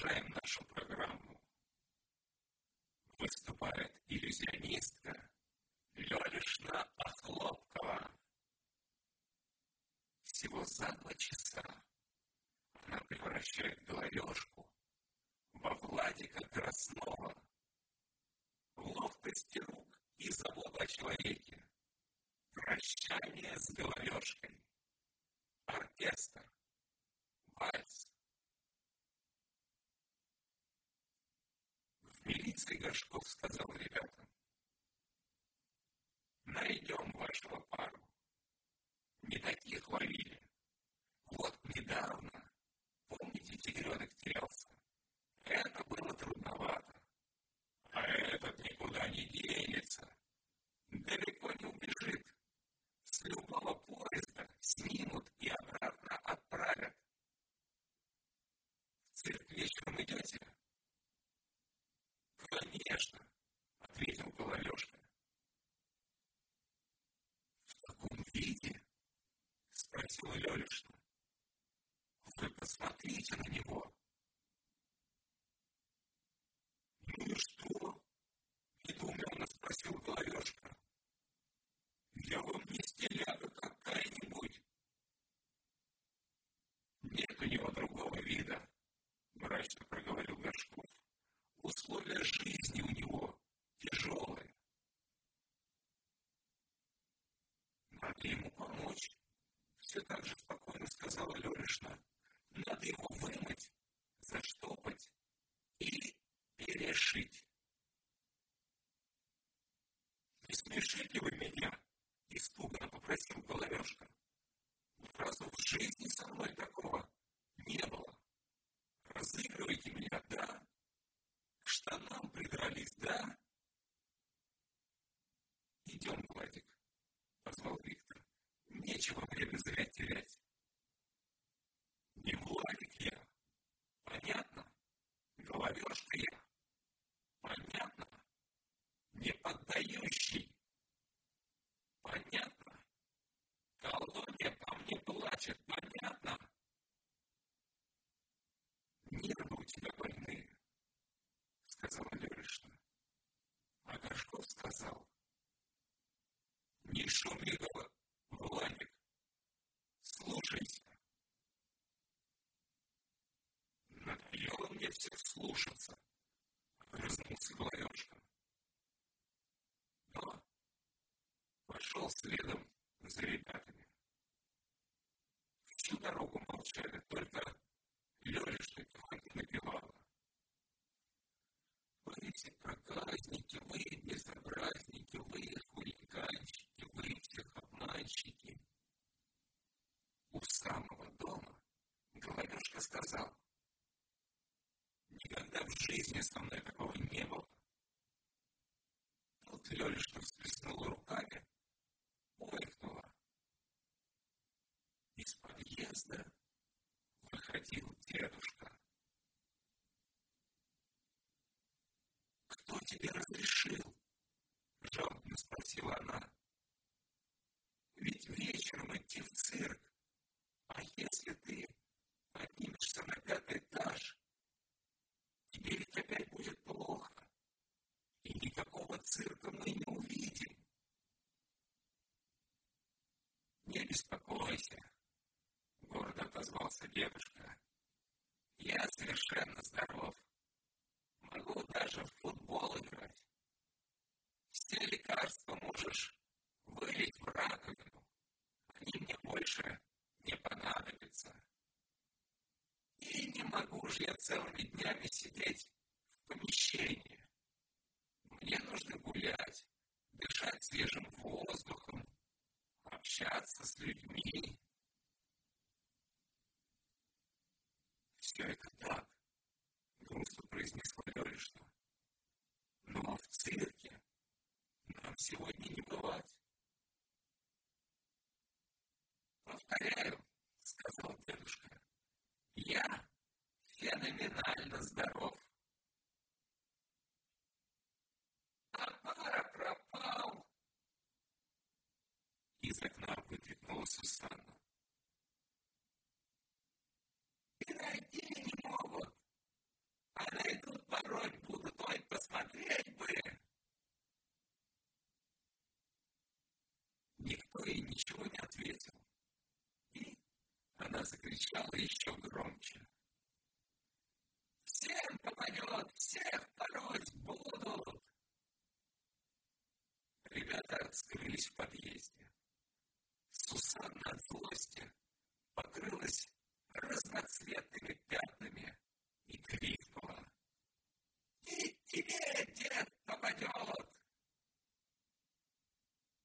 Продолжаем нашу программу. Выступает иллюзионистка Лёлишна Охлопкова. Всего за два часа она превращает головешку во Владика Краснова. Ловкости рук и забота о человеке. Прощание с головешкой. Оркестр. Вальс. Милиция Горшков сказал ребятам, найдем вашего пару. Не таких ловили. Вот недавно, помните, тигренок терялся? Это было трудновато. А этот никуда не денется. Далеко не убежит. С любого поезда снимут и обратно отправят. В цирк вечером идете? «Конечно», — ответил Головешка. «В таком виде?» — спросила Лёлишна. «Вы посмотрите на него!» «Ну и что?» — недоуменно спросил Головешка. «Я вам не стиляга какая-нибудь!» «Нет у него другого вида», — мрачно проговорил Горшков условия жизни у него тяжелые. Надо ему помочь. Все так же спокойно сказала Леришна. Надо его вымыть, заштопать и перешить. Не смешите вы меня, испуганно попросил Головешка. Разу в жизни со мной такого не было. Разыгрывайте меня, да, штанам придрались, да? Идем, Владик, позвал Виктор. Нечего время зря терять. Не Владик я. Понятно? Головешка я. Понятно? Не поддающий. Понятно? Колония по мне плачет. Понятно? Нервы у тебя больные сказала Леришна. А Горшков сказал, не шуми, Владик, слушайся. Надоело мне всех слушаться, огрызнулся Головешка. Но пошел следом за ребятами. Всю дорогу молчали, только Лёлишна тихонько напевала. Вы все проказники, вы безобразники, вы хулиганщики, вы всех обманщики. У самого дома Головешка сказал, никогда в жизни со мной такого не было. Тут Лёлишна всплеснула руками, ойкнула. Из подъезда выходил дедушка. кто тебе разрешил? Жалобно спросила она. Ведь вечером идти в цирк. А если ты поднимешься на пятый этаж, тебе ведь опять будет плохо. И никакого цирка мы не увидим. Не беспокойся, гордо дедушка. Я совершенно здоров. Могу даже в футбол играть. Все лекарства можешь вылить в раковину. Они мне больше не понадобятся. И не могу же я целыми днями сидеть в помещении. Мне нужно гулять, дышать свежим воздухом, общаться с людьми. Все это так грустно произнесла Лёлишна. Но в цирке нам сегодня не бывать. Повторяю, сказал дедушка, я феноменально здоров. А пара пропал. Из окна выкрикнула Сусанна. И найти не могут. посмотреть бы. Никто ей ничего не ответил. И она закричала еще громче. Всем попадет, всех пороть будут. Ребята скрылись в подъезде. Сусанна от злости покрылась разноцветными пятнами и крикнула. «И тебе, дед, попадет!»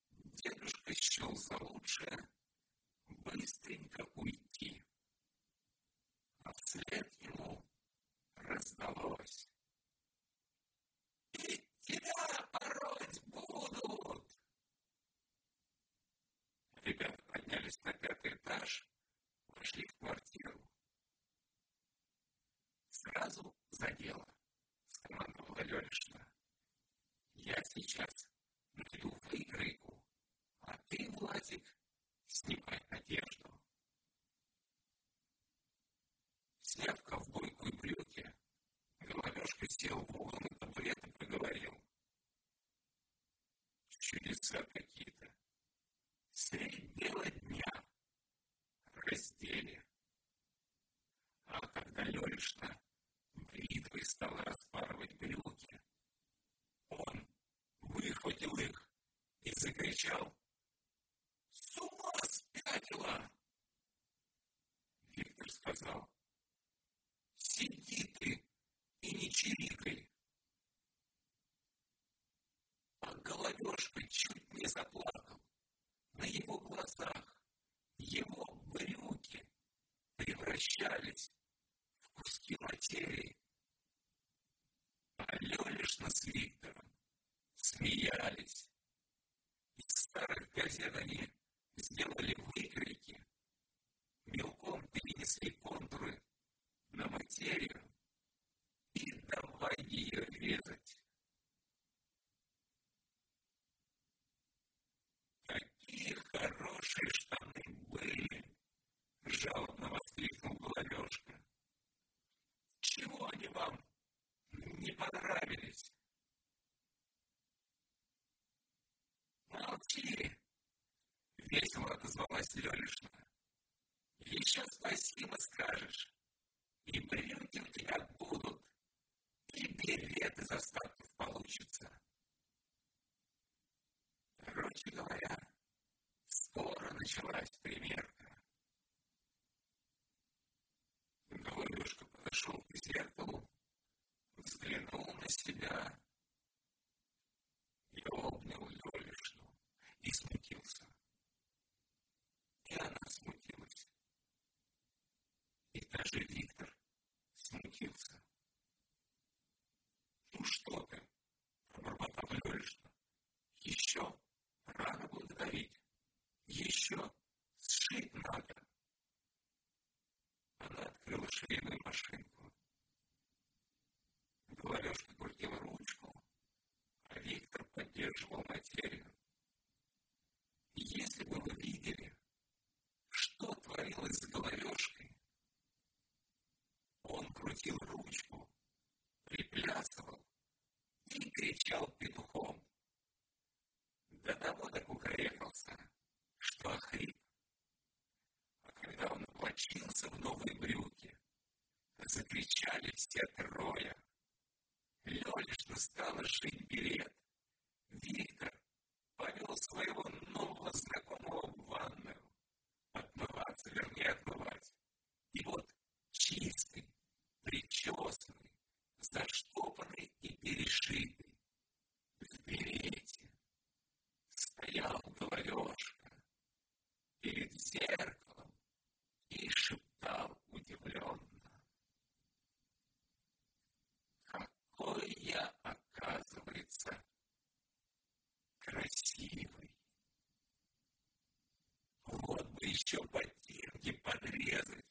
Дедушка счел за лучшее быстренько уйти. А вслед ему раздалось. «И тебя пороть будут!» Ребята поднялись на пятый этаж, вошли в квартиру. Сразу за дело, скомандовала Лёлишна. Я сейчас найду выкройку, а ты, Владик, снимай одежду. Сняв ковбойку и брюки, Головешка сел в угол на табурет и проговорил. Чудеса какие-то. Средь бела дня раздели. А когда Лёлишна бритвой стала распарывать брюки, он выхватил их и закричал «С ума спятила!» Виктор сказал «Сиди ты и не чирикай!» А головешка чуть не заплакал. На его глазах его брюки превращались в куски материи. А Лёлишна с Виктором смеялись. Из старых газет они сделали выкройки, мелком перенесли контуры на материю и давай ее резать. Хорошие штаны были! Жалобно воскликнул Головешка. Чего они вам не понравились? Молчи! Весело отозвалась Лёлишна. Еще спасибо скажешь. И брюки у тебя будут, и берет из остатков получится. Короче говоря, скоро началась примерка. Головешка подошел к зеркалу, взглянул на себя и обнял Лёлишну и смутился. И она смутилась. И даже Виктор смутился. «Ну что ты?» – пробормотал Лёлишна. «Еще рано благодарить. Еще сшить надо». Она открыла швейную машинку. Головешка крутила ручку, а Виктор поддерживал материю. Если бы вы видели, что творилось с головешкой, он крутил ручку, приплясывал и кричал петухом. До того докукарекался, что охрип. А когда он облачился в новые брюки, закричали все трое. Лёлишна стала шить билет. Виктор повел своего нового знакомого в ванную. Отмываться, вернее, отмывать. Оказывается, красивый. Вот бы еще ботинки подрезать,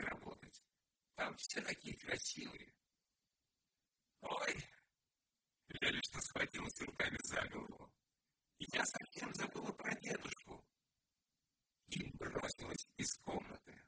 будете работать. Там все такие красивые. Ой! я Лялюшка схватилась руками за голову. Я совсем забыла про дедушку. И бросилась из комнаты.